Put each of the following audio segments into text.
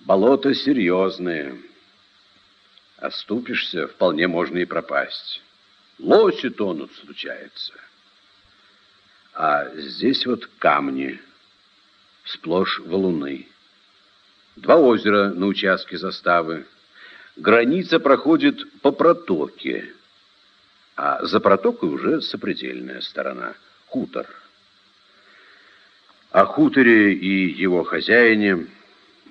Болото серьезное. Оступишься, вполне можно и пропасть. Лоси тонут, случается. А здесь вот камни, сплошь валуны. Два озера на участке заставы. Граница проходит по протоке, а за протокой уже сопредельная сторона, хутор. О хуторе и его хозяине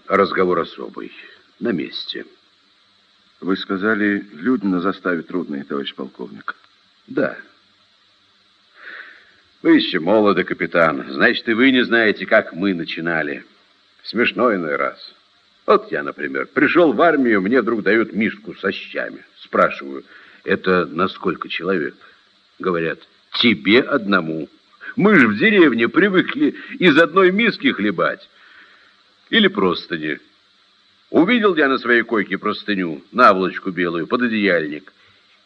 разговор особый, на месте. Вы сказали, люди на заставе трудные, товарищ полковник. Да. Вы еще молоды, капитан. Значит, и вы не знаете, как мы начинали. Смешно иной раз. Вот я, например, пришел в армию, мне вдруг дают мишку со щами. Спрашиваю, это на сколько человек? Говорят, тебе одному. Мы же в деревне привыкли из одной миски хлебать. Или простыни. Увидел я на своей койке простыню, наволочку белую, пододеяльник,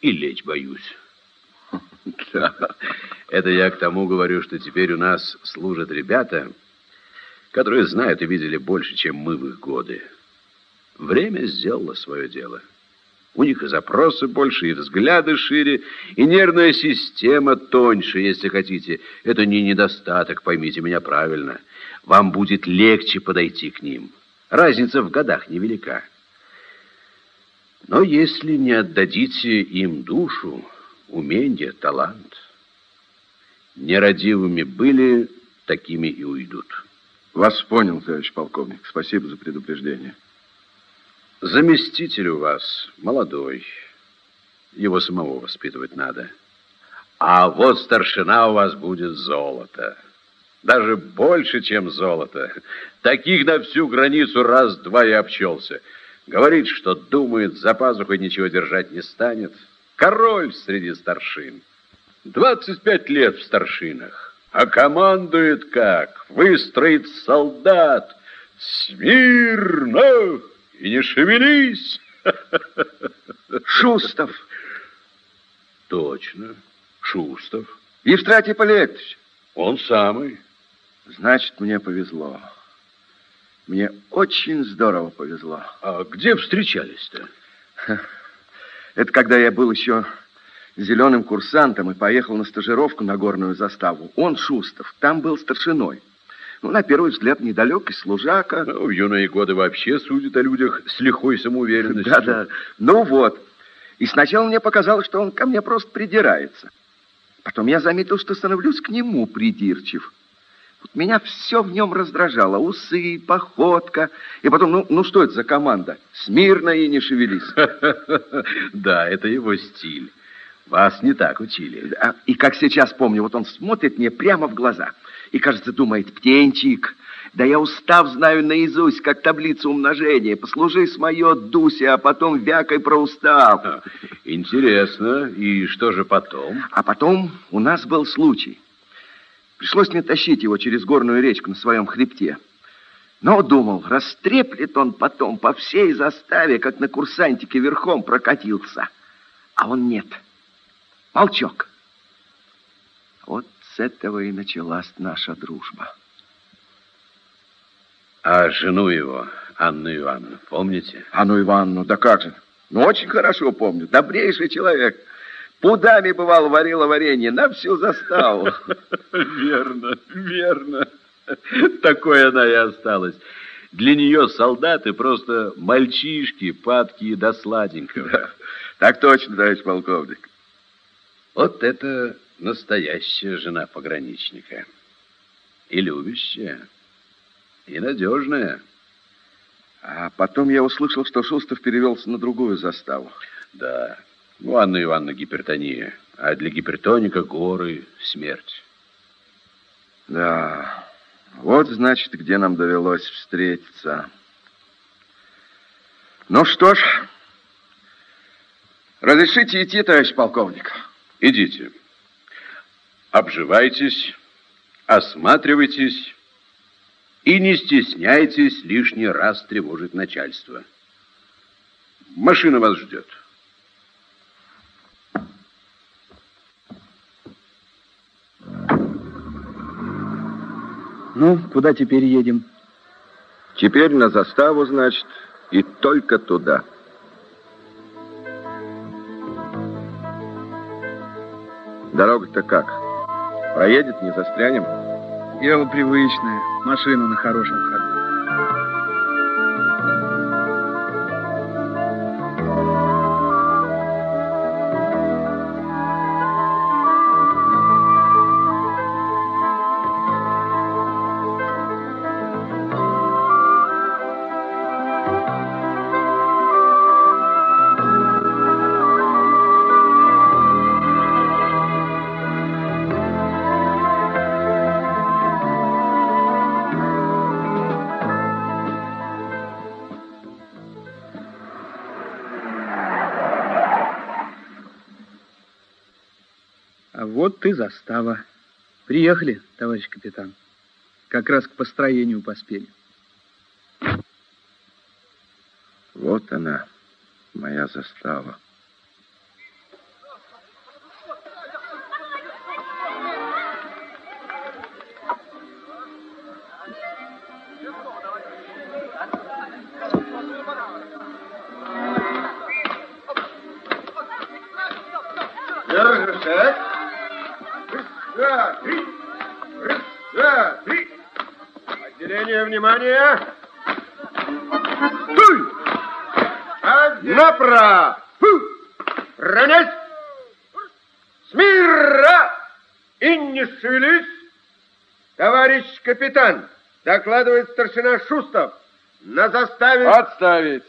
и лечь боюсь. Это я к тому говорю, что теперь у нас служат ребята, которые знают и видели больше, чем мы в их годы. Время сделало свое дело. У них и запросы больше, и взгляды шире, и нервная система тоньше, если хотите. Это не недостаток, поймите меня правильно. Вам будет легче подойти к ним. Разница в годах невелика. Но если не отдадите им душу, умение, талант, нерадивыми были, такими и уйдут. Вас понял, товарищ полковник. Спасибо за предупреждение. Заместитель у вас молодой. Его самого воспитывать надо. А вот старшина у вас будет золото. Даже больше, чем золото. Таких на всю границу раз-два и обчелся. Говорит, что думает, за пазухой ничего держать не станет. Король среди старшин. 25 лет в старшинах. А командует как? Выстроит солдат. Смирно! И не шевелись! Шустов. Точно, Шустов. Евстратий Полектович. Он самый. Значит, мне повезло. Мне очень здорово повезло. А где встречались-то? Это когда я был еще зеленым курсантом и поехал на стажировку на горную заставу. Он, Шустов, там был старшиной. Ну, на первый взгляд, недалекий служака. Ну, в юные годы вообще судят о людях с лихой самоуверенностью. Да-да. Ну вот. И сначала мне показалось, что он ко мне просто придирается. Потом я заметил, что становлюсь к нему придирчив. Меня все в нем раздражало. Усы, походка. И потом, ну, ну что это за команда? Смирно и не шевелись. Да, это его стиль. Вас не так учили. И как сейчас помню, вот он смотрит мне прямо в глаза – и, кажется, думает, птенчик, да я устав знаю наизусть, как таблицу умножения. Послужи с мое, Дуся, а потом вякай про устав. Интересно. И что же потом? А потом у нас был случай. Пришлось мне тащить его через горную речку на своем хребте. Но думал, растреплет он потом по всей заставе, как на курсантике верхом прокатился. А он нет. Молчок. Вот с этого и началась наша дружба. А жену его, Анну Ивановну, помните? Анну Ивановну, да как же. Ну, очень хорошо помню. Добрейший человек. Пудами, бывал, варила варенье на всю заставу. Верно, верно. Такой она и осталась. Для нее солдаты просто мальчишки, падкие до сладенького. Да, так точно, товарищ полковник. Вот это настоящая жена пограничника. И любящая, и надежная. А потом я услышал, что Шустов перевелся на другую заставу. Да, у Анны Ивановны гипертония, а для гипертоника горы — смерть. Да, вот, значит, где нам довелось встретиться. Ну что ж, разрешите идти, товарищ полковник? Идите обживайтесь, осматривайтесь и не стесняйтесь лишний раз тревожить начальство. Машина вас ждет. Ну, куда теперь едем? Теперь на заставу, значит, и только туда. Дорога-то как? Проедет, не застрянем? Дело привычное. Машина на хорошем ходу. Вот ты застава. Приехали, товарищ капитан. Как раз к построению поспели. Вот она, моя застава. Внимания. Стой! Направо! Ронять! Смирно! И не шевелись! Товарищ капитан, докладывает старшина Шустов. На заставе... Отставить!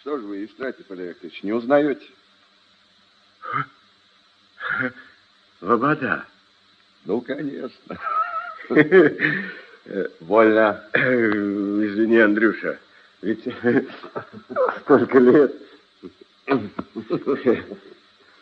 Что же вы, Евстратий Полиакович, не узнаете? Лобода. Ну, конечно. Больно. Извини, Андрюша. Ведь сколько лет.